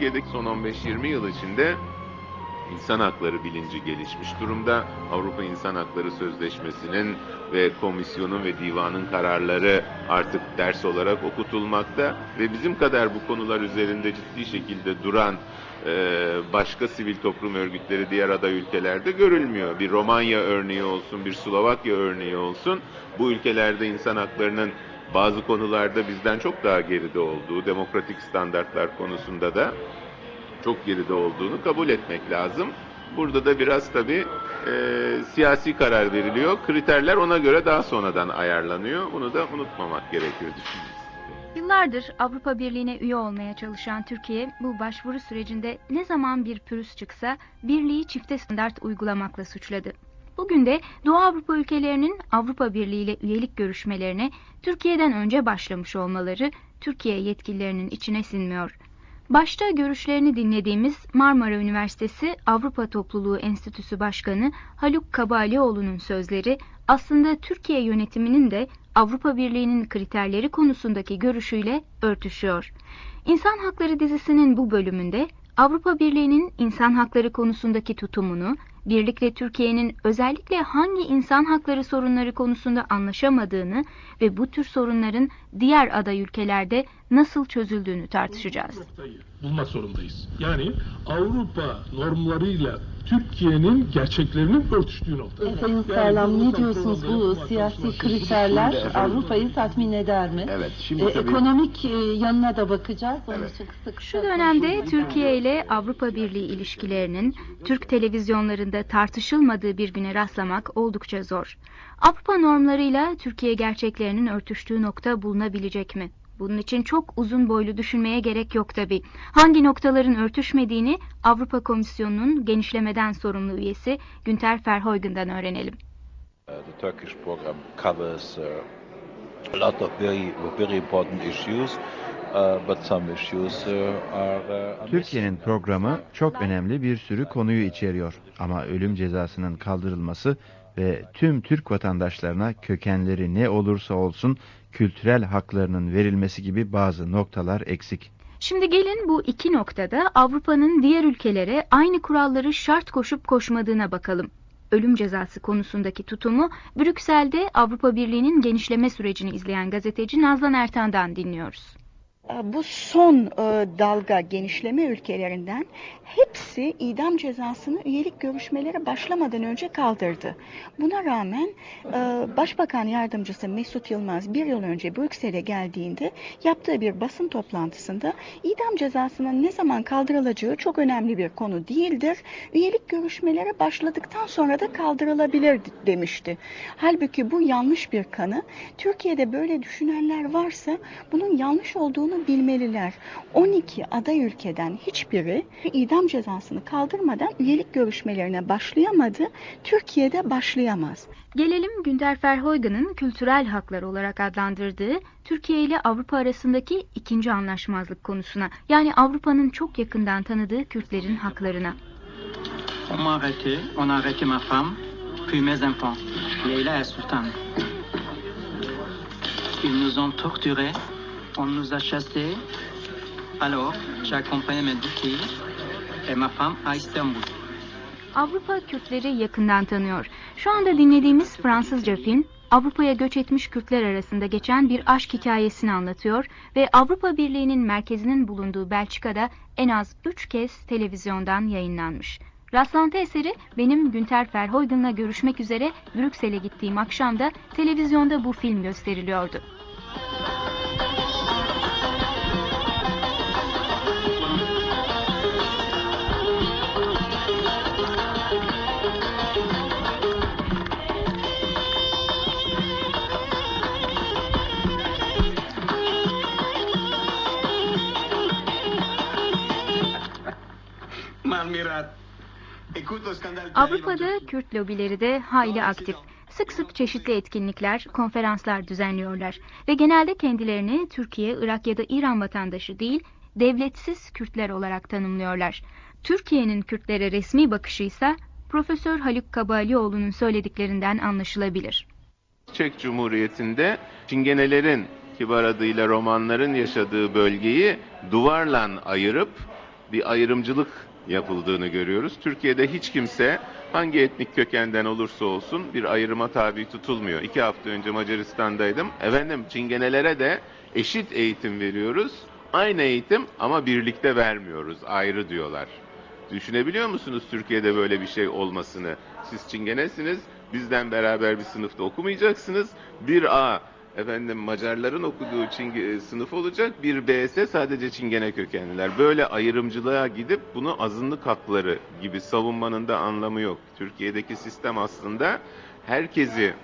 Türkiye'deki son 15-20 yıl içinde insan hakları bilinci gelişmiş durumda. Avrupa İnsan Hakları Sözleşmesi'nin ve komisyonun ve divanın kararları artık ders olarak okutulmakta ve bizim kadar bu konular üzerinde ciddi şekilde duran e, başka sivil toplum örgütleri diğer aday ülkelerde görülmüyor. Bir Romanya örneği olsun, bir Slovakya örneği olsun. Bu ülkelerde insan haklarının bazı konularda bizden çok daha geride olduğu, demokratik standartlar konusunda da çok geride olduğunu kabul etmek lazım. Burada da biraz tabii e, siyasi karar veriliyor. Kriterler ona göre daha sonradan ayarlanıyor. Bunu da unutmamak gerekiyor düşünüyorum. Yıllardır Avrupa Birliği'ne üye olmaya çalışan Türkiye bu başvuru sürecinde ne zaman bir pürüz çıksa birliği çifte standart uygulamakla suçladı. Bugün de Doğu Avrupa ülkelerinin Avrupa Birliği ile üyelik görüşmelerine Türkiye'den önce başlamış olmaları Türkiye yetkililerinin içine sinmiyor. Başta görüşlerini dinlediğimiz Marmara Üniversitesi Avrupa Topluluğu Enstitüsü Başkanı Haluk Kabalioğlu'nun sözleri aslında Türkiye yönetiminin de Avrupa Birliği'nin kriterleri konusundaki görüşüyle örtüşüyor. İnsan Hakları dizisinin bu bölümünde Avrupa Birliği'nin insan hakları konusundaki tutumunu, birlikte Türkiye'nin özellikle hangi insan hakları sorunları konusunda anlaşamadığını ve bu tür sorunların diğer aday ülkelerde nasıl çözüldüğünü tartışacağız. Bulmak zorundayız. Yani Avrupa normlarıyla Türkiye'nin gerçeklerinin örtüştüğü nokta. Evet. Sayın Sağlam ne diyorsunuz bu siyasi kriterler Avrupa'yı tatmin eder mi? Evet. Şimdi Ee, tabii ekonomik e, yanına da bakacağız. Onun Evet. için kısa kısa Şu dönemde. Türkiye ile Avrupa Birliği ilişkilerinin Türk televizyonlarında tartışılmadığı bir güne rastlamak oldukça zor. Avrupa normlarıyla Türkiye gerçeklerinin örtüştüğü nokta bulunabilecek mi? Bunun için çok uzun boylu düşünmeye gerek yok tabi. Hangi noktaların örtüşmediğini Avrupa Komisyonu'nun genişlemeden sorumlu üyesi Günter Verheugen'dan öğrenelim. Uh, the Turkish program covers uh, a lot of very very important issues, uh, Türkiye'nin programı çok önemli bir sürü konuyu içeriyor. Ama ölüm cezasının kaldırılması ve tüm Türk vatandaşlarına kökenleri ne olursa olsun kültürel haklarının verilmesi gibi bazı noktalar eksik. Şimdi gelin bu iki noktada Avrupa'nın diğer ülkelere aynı kuralları şart koşup koşmadığına bakalım. Ölüm cezası konusundaki tutumu Brüksel'de Avrupa Birliği'nin genişleme sürecini izleyen gazeteci Nazlan Ertan'dan dinliyoruz. Bu son e, dalga genişleme ülkelerinden hepsi idam cezasını üyelik görüşmeleri başlamadan önce kaldırdı. Buna rağmen e, Başbakan Yardımcısı Mesut Yılmaz bir yıl önce Brüksel'e geldiğinde yaptığı bir basın toplantısında idam cezasının ne zaman kaldırılacağı çok önemli bir konu değildir. Üyelik görüşmeleri başladıktan sonra da kaldırılabilir demişti. Halbuki bu yanlış bir kanı. Türkiye'de böyle düşünenler varsa bunun yanlış olduğunu bilmeliler. 12 aday ülkeden hiçbiri idam cezasını kaldırmadan üyelik görüşmelerine başlayamadı. Türkiye'de başlayamaz. Gelelim Günter Verheugen'ın kültürel haklar olarak adlandırdığı Türkiye ile Avrupa arasındaki ikinci anlaşmazlık konusuna. Yani Avrupa'nın çok yakından tanıdığı Kürtlerin haklarına. On m'a arrêté, on a arrêté ma femme, puis mes enfants, Leila et Sultan. Ils nous ont torturés, on nous a chassés. Alors, j'ai accompagné mes deux filles et ma femme à Istanbul. Avrupa Kürtleri yakından tanıyor. Şu anda dinlediğimiz Fransızca film Avrupa'ya göç etmiş Kürtler arasında geçen bir aşk hikayesini anlatıyor ve Avrupa Birliği'nin merkezinin bulunduğu Belçika'da en az 3 kez televizyondan yayınlanmış. Rastlantı eseri benim Günter Verheugen'la görüşmek üzere Brüksel'e gittiğim akşamda televizyonda bu film gösteriliyordu. Avrupa'da Kürt lobileri de hayli aktif. Sık sık çeşitli etkinlikler, konferanslar düzenliyorlar ve genelde kendilerini Türkiye, Irak ya da İran vatandaşı değil, devletsiz Kürtler olarak tanımlıyorlar. Türkiye'nin Kürtlere resmi bakışı ise Profesör Haluk Kabalioğlu'nun söylediklerinden anlaşılabilir. Çek Cumhuriyeti'nde Çingenelerin kibar adıyla romanların yaşadığı bölgeyi duvarla ayırıp bir ayrımcılık yapıldığını görüyoruz. Türkiye'de hiç kimse hangi etnik kökenden olursa olsun bir ayrıma tabi tutulmuyor. İki hafta önce Macaristan'daydım. Efendim çingenelere de eşit eğitim veriyoruz. Aynı eğitim ama birlikte vermiyoruz. Ayrı diyorlar. Düşünebiliyor musunuz Türkiye'de böyle bir şey olmasını? Siz çingenesiniz, bizden beraber bir sınıfta okumayacaksınız. Bir A efendim Macarların okuduğu Çinge, sınıf olacak. Bir B ise sadece Çingene kökenliler. Böyle ayrımcılığa gidip bunu azınlık hakları gibi savunmanın da anlamı yok. Türkiye'deki sistem aslında herkesi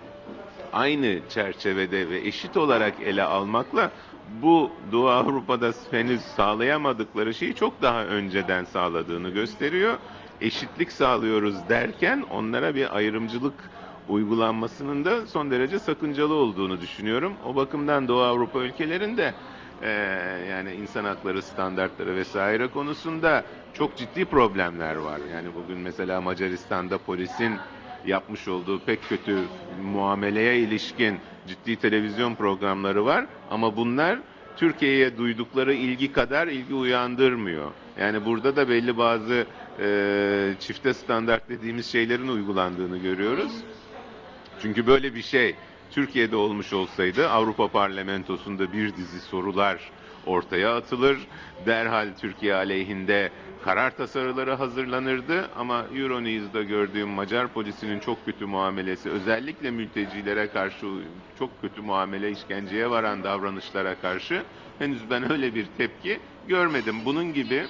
aynı çerçevede ve eşit olarak ele almakla bu Doğu Avrupa'da henüz sağlayamadıkları şeyi çok daha önceden sağladığını gösteriyor. Eşitlik sağlıyoruz derken onlara bir ayrımcılık uygulanmasının da son derece sakıncalı olduğunu düşünüyorum. O bakımdan Doğu Avrupa ülkelerinde e, yani insan hakları standartları vesaire konusunda çok ciddi problemler var. Yani bugün mesela Macaristan'da polisin yapmış olduğu pek kötü muameleye ilişkin ciddi televizyon programları var ama bunlar Türkiye'ye duydukları ilgi kadar ilgi uyandırmıyor. Yani burada da belli bazı e, çifte standart dediğimiz şeylerin uygulandığını görüyoruz. Çünkü böyle bir şey Türkiye'de olmuş olsaydı Avrupa Parlamentosu'nda bir dizi sorular ortaya atılır. Derhal Türkiye aleyhinde karar tasarıları hazırlanırdı ama Euronews'da gördüğüm Macar polisinin çok kötü muamelesi, özellikle mültecilere karşı çok kötü muamele, işkenceye varan davranışlara karşı henüz ben öyle bir tepki görmedim. Bunun gibi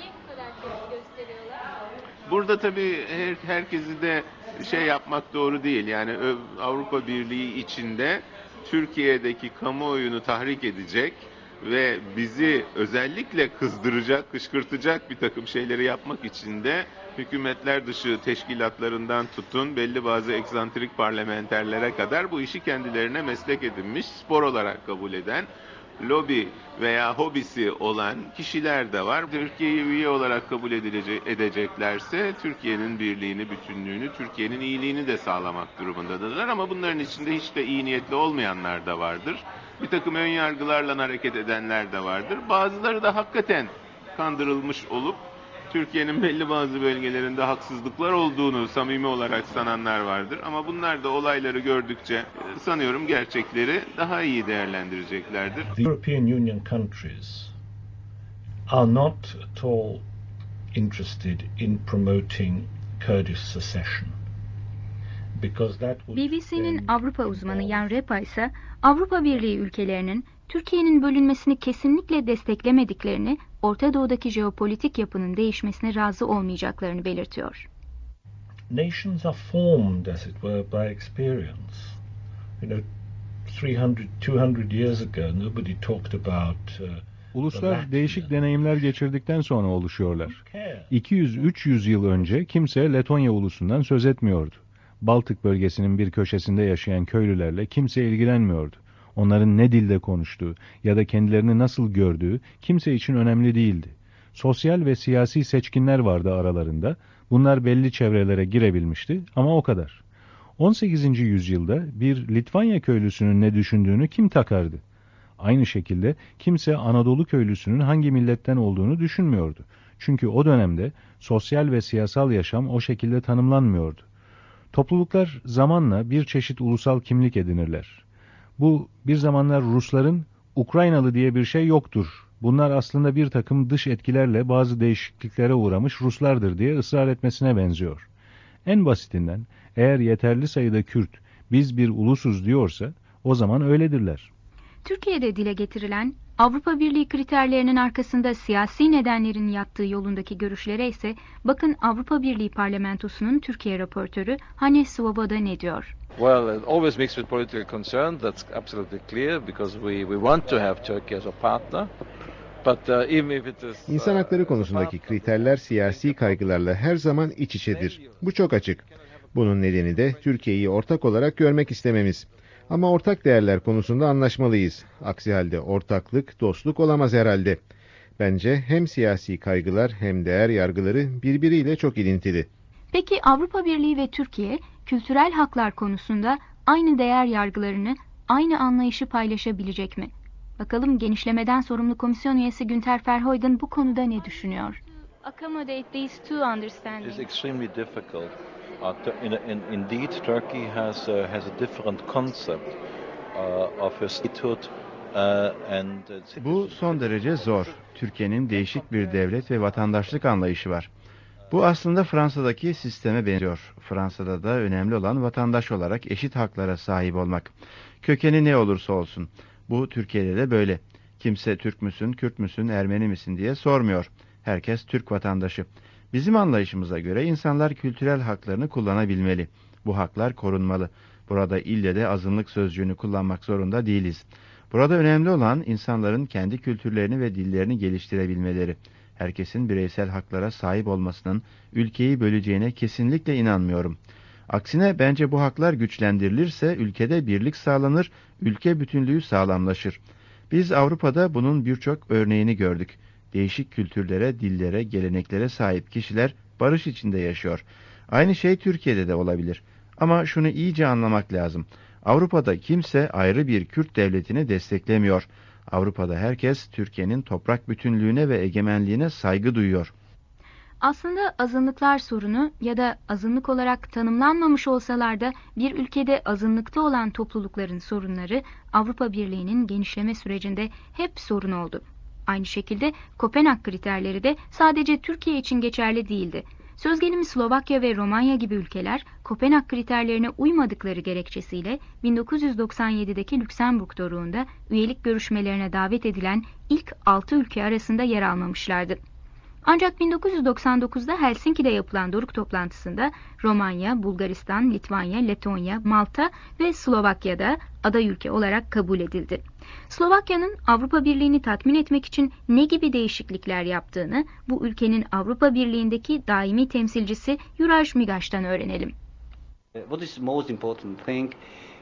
burada tabii her, herkesi de şey yapmak doğru değil. Yani Avrupa Birliği içinde Türkiye'deki kamuoyunu tahrik edecek ve bizi özellikle kızdıracak, kışkırtacak bir takım şeyleri yapmak için de hükümetler dışı teşkilatlarından tutun belli bazı eksantrik parlamenterlere kadar bu işi kendilerine meslek edinmiş, spor olarak kabul eden lobi veya hobisi olan kişiler de var. Türkiye'yi üye olarak kabul edilecek, edeceklerse Türkiye'nin birliğini, bütünlüğünü, Türkiye'nin iyiliğini de sağlamak durumundadırlar. Ama bunların içinde hiç de iyi niyetli olmayanlar da vardır. Bir takım ön yargılarla hareket edenler de vardır. Bazıları da hakikaten kandırılmış olup Türkiye'nin belli bazı bölgelerinde haksızlıklar olduğunu samimi olarak sananlar vardır. Ama bunlar da olayları gördükçe e, sanıyorum gerçekleri daha iyi değerlendireceklerdir. The European Union countries are not at all interested in promoting Kurdish secession. BBC'nin Avrupa uzmanı Jan Repa ise Avrupa Birliği ülkelerinin Türkiye'nin bölünmesini kesinlikle desteklemediklerini, Orta Doğu'daki jeopolitik yapının değişmesine razı olmayacaklarını belirtiyor. Nations are formed as it were by experience. You know, 300 200 years ago nobody talked about uh, Uluslar değişik deneyimler geçirdikten sonra oluşuyorlar. 200-300 yıl önce kimse Letonya ulusundan söz etmiyordu. Baltık bölgesinin bir köşesinde yaşayan köylülerle kimse ilgilenmiyordu. Onların ne dilde konuştuğu ya da kendilerini nasıl gördüğü kimse için önemli değildi. Sosyal ve siyasi seçkinler vardı aralarında. Bunlar belli çevrelere girebilmişti ama o kadar. 18. yüzyılda bir Litvanya köylüsünün ne düşündüğünü kim takardı? Aynı şekilde kimse Anadolu köylüsünün hangi milletten olduğunu düşünmüyordu. Çünkü o dönemde sosyal ve siyasal yaşam o şekilde tanımlanmıyordu. Topluluklar zamanla bir çeşit ulusal kimlik edinirler. Bu bir zamanlar Rusların Ukraynalı diye bir şey yoktur. Bunlar aslında bir takım dış etkilerle bazı değişikliklere uğramış Ruslardır diye ısrar etmesine benziyor. En basitinden eğer yeterli sayıda Kürt biz bir ulusuz diyorsa o zaman öyledirler. Türkiye'de dile getirilen Avrupa Birliği kriterlerinin arkasında siyasi nedenlerin yattığı yolundaki görüşlere ise bakın Avrupa Birliği Parlamentosu'nun Türkiye raportörü Hannes Svoboda ne diyor? Well, always mixed with political concern. That's absolutely clear because we, we want to have Turkey as a partner. Uh, İnsan hakları konusundaki kriterler siyasi kaygılarla her zaman iç içedir. Bu çok açık. Bunun nedeni de Türkiye'yi ortak olarak görmek istememiz. Ama ortak değerler konusunda anlaşmalıyız. Aksi halde ortaklık, dostluk olamaz herhalde. Bence hem siyasi kaygılar hem değer yargıları birbiriyle çok ilintili. Peki Avrupa Birliği ve Türkiye kültürel haklar konusunda aynı değer yargılarını, aynı anlayışı paylaşabilecek mi? Bakalım genişlemeden sorumlu komisyon üyesi Günter Verheugen bu konuda ne düşünüyor? accommodate these two understandings? It's extremely difficult. Uh, in, in, indeed, Turkey has uh, has a different concept uh, of a statehood uh, Bu son derece zor. Türkiye'nin değişik bir devlet ve vatandaşlık anlayışı var. Bu aslında Fransa'daki sisteme benziyor. Fransa'da da önemli olan vatandaş olarak eşit haklara sahip olmak. Kökeni ne olursa olsun. Bu Türkiye'de de böyle. Kimse Türk müsün, Kürt müsün, Ermeni misin diye sormuyor. Herkes Türk vatandaşı. Bizim anlayışımıza göre insanlar kültürel haklarını kullanabilmeli. Bu haklar korunmalı. Burada ille de azınlık sözcüğünü kullanmak zorunda değiliz. Burada önemli olan insanların kendi kültürlerini ve dillerini geliştirebilmeleri. Herkesin bireysel haklara sahip olmasının ülkeyi böleceğine kesinlikle inanmıyorum. Aksine bence bu haklar güçlendirilirse ülkede birlik sağlanır, ülke bütünlüğü sağlamlaşır. Biz Avrupa'da bunun birçok örneğini gördük. Değişik kültürlere, dillere, geleneklere sahip kişiler barış içinde yaşıyor. Aynı şey Türkiye'de de olabilir. Ama şunu iyice anlamak lazım. Avrupa'da kimse ayrı bir Kürt devletini desteklemiyor. Avrupa'da herkes Türkiye'nin toprak bütünlüğüne ve egemenliğine saygı duyuyor. Aslında azınlıklar sorunu ya da azınlık olarak tanımlanmamış olsalar da bir ülkede azınlıkta olan toplulukların sorunları Avrupa Birliği'nin genişleme sürecinde hep sorun oldu. Aynı şekilde Kopenhag kriterleri de sadece Türkiye için geçerli değildi. Söz gelimi Slovakya ve Romanya gibi ülkeler Kopenhag kriterlerine uymadıkları gerekçesiyle 1997'deki Lüksemburg doruğunda üyelik görüşmelerine davet edilen ilk 6 ülke arasında yer almamışlardı. Ancak 1999'da Helsinki'de yapılan doruk toplantısında Romanya, Bulgaristan, Litvanya, Letonya, Malta ve Slovakya'da aday ülke olarak kabul edildi. Slovakya'nın Avrupa Birliği'ni tatmin etmek için ne gibi değişiklikler yaptığını bu ülkenin Avrupa Birliği'ndeki daimi temsilcisi Juraj Migaş'tan öğrenelim. What is most important thing?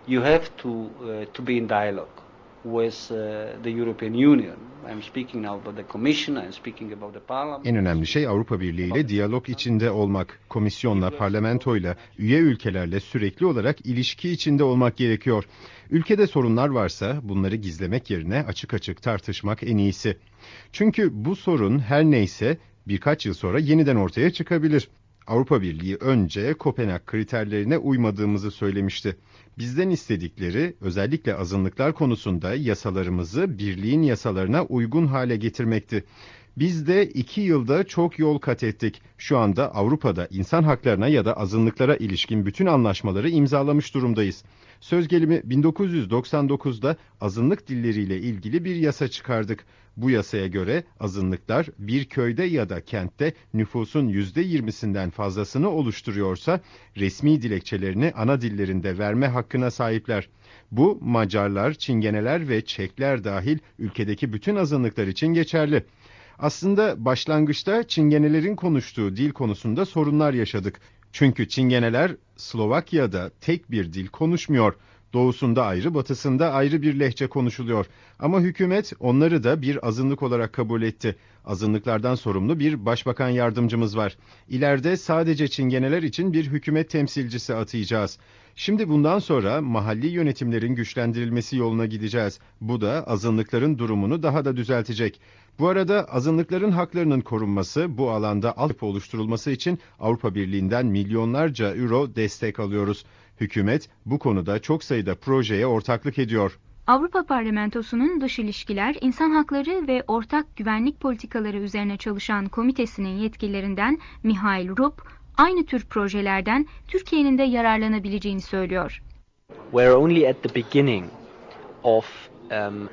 You have to uh, to be in dialogue with uh, the European Union. I'm speaking now about the Commission, I'm speaking about the Parliament. En önemli şey Avrupa Birliği ile diyalog içinde olmak. Komisyonla, parlamentoyla, üye ülkelerle sürekli olarak ilişki içinde olmak gerekiyor. Ülkede sorunlar varsa bunları gizlemek yerine açık açık tartışmak en iyisi. Çünkü bu sorun her neyse birkaç yıl sonra yeniden ortaya çıkabilir. Avrupa Birliği önce Kopenhag kriterlerine uymadığımızı söylemişti. Bizden istedikleri özellikle azınlıklar konusunda yasalarımızı birliğin yasalarına uygun hale getirmekti. Biz de iki yılda çok yol kat ettik. Şu anda Avrupa'da insan haklarına ya da azınlıklara ilişkin bütün anlaşmaları imzalamış durumdayız. Söz gelimi 1999'da azınlık dilleriyle ilgili bir yasa çıkardık. Bu yasaya göre azınlıklar bir köyde ya da kentte nüfusun %20'sinden fazlasını oluşturuyorsa resmi dilekçelerini ana dillerinde verme hakkına sahipler. Bu Macarlar, Çingeneler ve Çekler dahil ülkedeki bütün azınlıklar için geçerli. Aslında başlangıçta Çingenelerin konuştuğu dil konusunda sorunlar yaşadık. Çünkü Çingeneler Slovakya'da tek bir dil konuşmuyor. Doğusunda ayrı, batısında ayrı bir lehçe konuşuluyor. Ama hükümet onları da bir azınlık olarak kabul etti. Azınlıklardan sorumlu bir başbakan yardımcımız var. İleride sadece Çingeneler için bir hükümet temsilcisi atayacağız. Şimdi bundan sonra mahalli yönetimlerin güçlendirilmesi yoluna gideceğiz. Bu da azınlıkların durumunu daha da düzeltecek. Bu arada azınlıkların haklarının korunması, bu alanda altyapı oluşturulması için Avrupa Birliği'nden milyonlarca euro destek alıyoruz. Hükümet bu konuda çok sayıda projeye ortaklık ediyor. Avrupa Parlamentosu'nun dış ilişkiler, insan hakları ve ortak güvenlik politikaları üzerine çalışan komitesinin yetkililerinden Mihail Rup, aynı tür projelerden Türkiye'nin de yararlanabileceğini söylüyor. We're only at the beginning of um,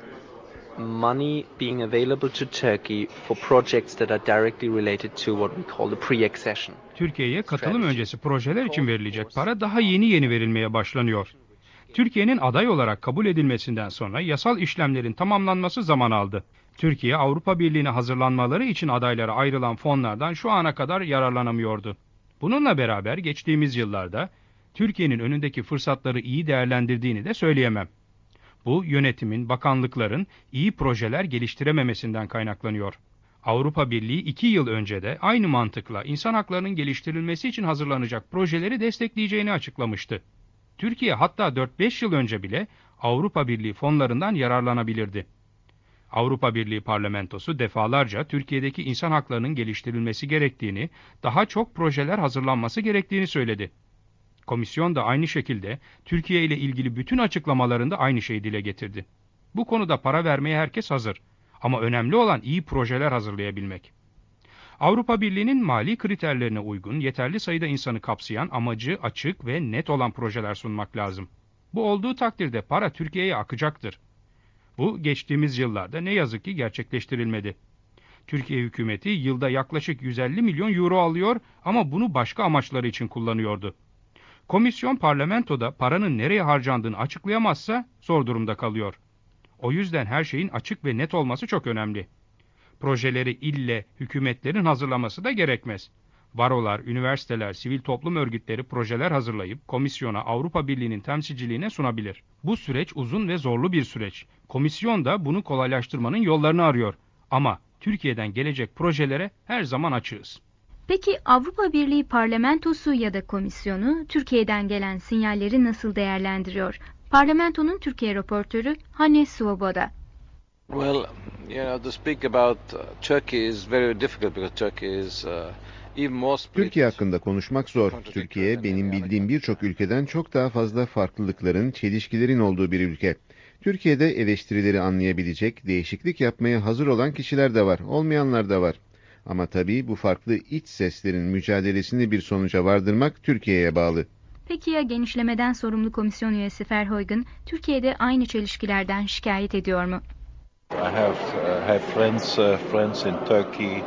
money being available to Turkey for projects that are directly related to what we call the pre-accession. Türkiye'ye katılım öncesi projeler için verilecek para daha yeni yeni verilmeye başlanıyor. Türkiye'nin aday olarak kabul edilmesinden sonra yasal işlemlerin tamamlanması zaman aldı. Türkiye Avrupa Birliği'ne hazırlanmaları için adaylara ayrılan fonlardan şu ana kadar yararlanamıyordu. Bununla beraber geçtiğimiz yıllarda Türkiye'nin önündeki fırsatları iyi değerlendirdiğini de söyleyemem. Bu yönetimin, bakanlıkların iyi projeler geliştirememesinden kaynaklanıyor. Avrupa Birliği iki yıl önce de aynı mantıkla insan haklarının geliştirilmesi için hazırlanacak projeleri destekleyeceğini açıklamıştı. Türkiye hatta 4-5 yıl önce bile Avrupa Birliği fonlarından yararlanabilirdi. Avrupa Birliği Parlamentosu defalarca Türkiye'deki insan haklarının geliştirilmesi gerektiğini, daha çok projeler hazırlanması gerektiğini söyledi. Komisyon da aynı şekilde Türkiye ile ilgili bütün açıklamalarında aynı şeyi dile getirdi. Bu konuda para vermeye herkes hazır. Ama önemli olan iyi projeler hazırlayabilmek. Avrupa Birliği'nin mali kriterlerine uygun yeterli sayıda insanı kapsayan amacı açık ve net olan projeler sunmak lazım. Bu olduğu takdirde para Türkiye'ye akacaktır. Bu geçtiğimiz yıllarda ne yazık ki gerçekleştirilmedi. Türkiye hükümeti yılda yaklaşık 150 milyon euro alıyor ama bunu başka amaçları için kullanıyordu. Komisyon parlamentoda paranın nereye harcandığını açıklayamazsa zor durumda kalıyor. O yüzden her şeyin açık ve net olması çok önemli. Projeleri ille hükümetlerin hazırlaması da gerekmez. Barolar, üniversiteler, sivil toplum örgütleri projeler hazırlayıp komisyona Avrupa Birliği'nin temsilciliğine sunabilir. Bu süreç uzun ve zorlu bir süreç. Komisyon da bunu kolaylaştırmanın yollarını arıyor. Ama Türkiye'den gelecek projelere her zaman açığız. Peki Avrupa Birliği parlamentosu ya da komisyonu Türkiye'den gelen sinyalleri nasıl değerlendiriyor? Parlamentonun Türkiye raportörü Hannes Svoboda. Well, you know, to speak about uh, Turkey is very difficult because Turkey is uh, Türkiye hakkında konuşmak zor. Türkiye benim bildiğim birçok ülkeden çok daha fazla farklılıkların, çelişkilerin olduğu bir ülke. Türkiye'de eleştirileri anlayabilecek, değişiklik yapmaya hazır olan kişiler de var, olmayanlar da var. Ama tabii bu farklı iç seslerin mücadelesini bir sonuca vardırmak Türkiye'ye bağlı. Peki ya genişlemeden sorumlu komisyon üyesi Verheugen, Türkiye'de aynı çelişkilerden şikayet ediyor mu? I have uh, have friends uh, friends in Turkey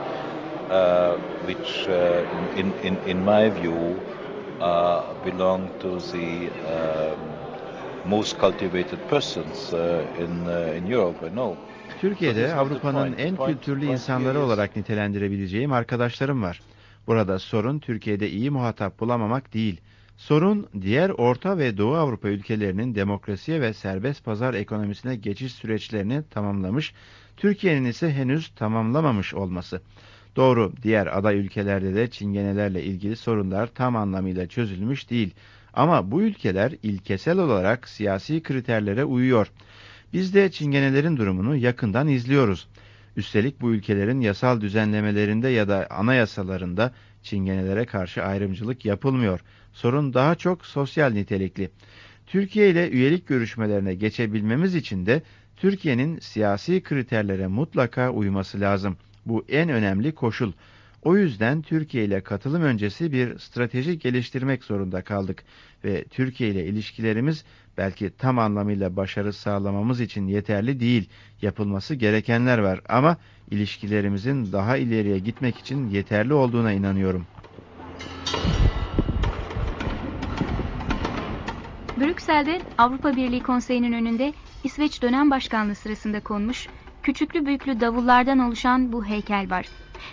uh, which uh, in, in in my view uh, belong to the uh, most cultivated persons uh, in in Europe. I know. Türkiye'de Avrupa'nın en kültürlü insanları olarak nitelendirebileceğim arkadaşlarım var. Burada sorun Türkiye'de iyi muhatap bulamamak değil. Sorun diğer Orta ve Doğu Avrupa ülkelerinin demokrasiye ve serbest pazar ekonomisine geçiş süreçlerini tamamlamış, Türkiye'nin ise henüz tamamlamamış olması. Doğru, diğer aday ülkelerde de çingenelerle ilgili sorunlar tam anlamıyla çözülmüş değil. Ama bu ülkeler ilkesel olarak siyasi kriterlere uyuyor. Biz de çingenelerin durumunu yakından izliyoruz. Üstelik bu ülkelerin yasal düzenlemelerinde ya da anayasalarında çingenelere karşı ayrımcılık yapılmıyor. Sorun daha çok sosyal nitelikli. Türkiye ile üyelik görüşmelerine geçebilmemiz için de Türkiye'nin siyasi kriterlere mutlaka uyması lazım. Bu en önemli koşul. O yüzden Türkiye ile katılım öncesi bir strateji geliştirmek zorunda kaldık ve Türkiye ile ilişkilerimiz belki tam anlamıyla başarı sağlamamız için yeterli değil. Yapılması gerekenler var ama ilişkilerimizin daha ileriye gitmek için yeterli olduğuna inanıyorum. Brüksel'de Avrupa Birliği Konseyi'nin önünde İsveç dönem başkanlığı sırasında konmuş, küçüklü büyüklü davullardan oluşan bu heykel var.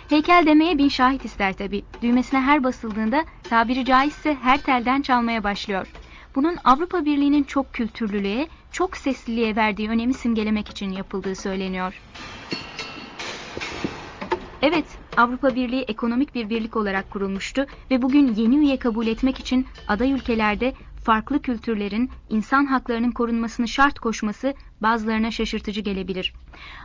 Heykel demeye bin şahit ister tabi. Düğmesine her basıldığında tabiri caizse her telden çalmaya başlıyor. Bunun Avrupa Birliği'nin çok kültürlülüğe, çok sesliliğe verdiği önemi simgelemek için yapıldığı söyleniyor. Evet, Avrupa Birliği ekonomik bir birlik olarak kurulmuştu ve bugün yeni üye kabul etmek için aday ülkelerde farklı kültürlerin insan haklarının korunmasını şart koşması bazılarına şaşırtıcı gelebilir.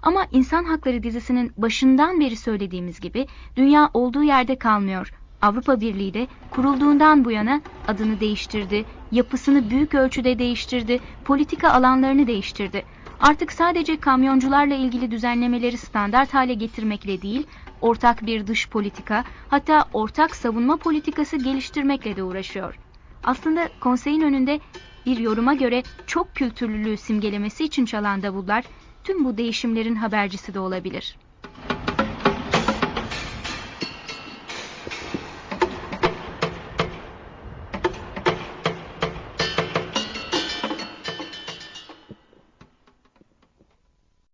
Ama İnsan Hakları dizisinin başından beri söylediğimiz gibi dünya olduğu yerde kalmıyor. Avrupa Birliği de kurulduğundan bu yana adını değiştirdi, yapısını büyük ölçüde değiştirdi, politika alanlarını değiştirdi. Artık sadece kamyoncularla ilgili düzenlemeleri standart hale getirmekle değil, ortak bir dış politika, hatta ortak savunma politikası geliştirmekle de uğraşıyor. Aslında konseyin önünde bir yoruma göre çok kültürlülüğü simgelemesi için çalan davullar tüm bu değişimlerin habercisi de olabilir.